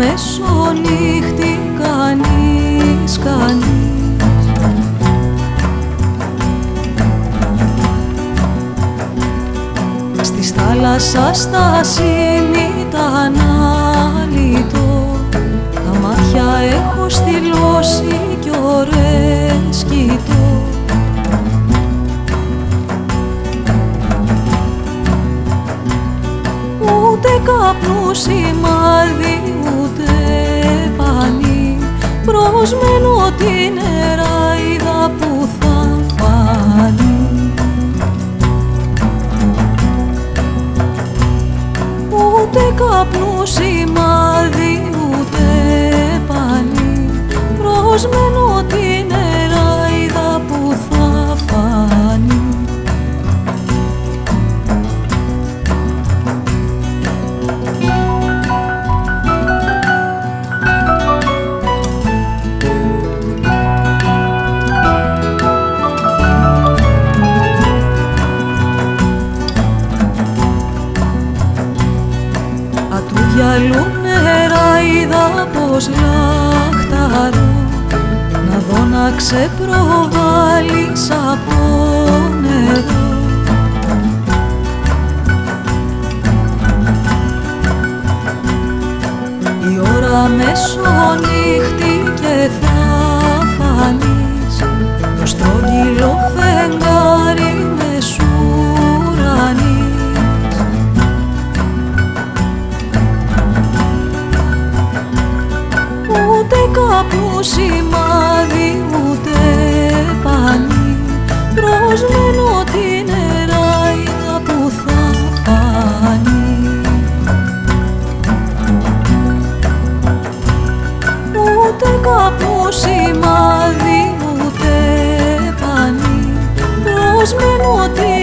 μεσονύχτη κανείς, κανείς. Στις θάλασσας τα σύνητα ανάλυτο Τα μάτια έχω στυλώσει κι ωραίες κοιτώ Ούτε καπνού σημάδι Προσμένω την νεράιδα που θα φανεί. Ούτε καπνού σημάδι ούτε πανί. Προσμένω ξεπροβάλλεις από νερό Η ώρα μεσονύχτη και θα φανείς. Το στρογγυλό φεγγάρι μεσουρανείς Ούτε κάπου σημάδι ούτε πανί Προσμένω την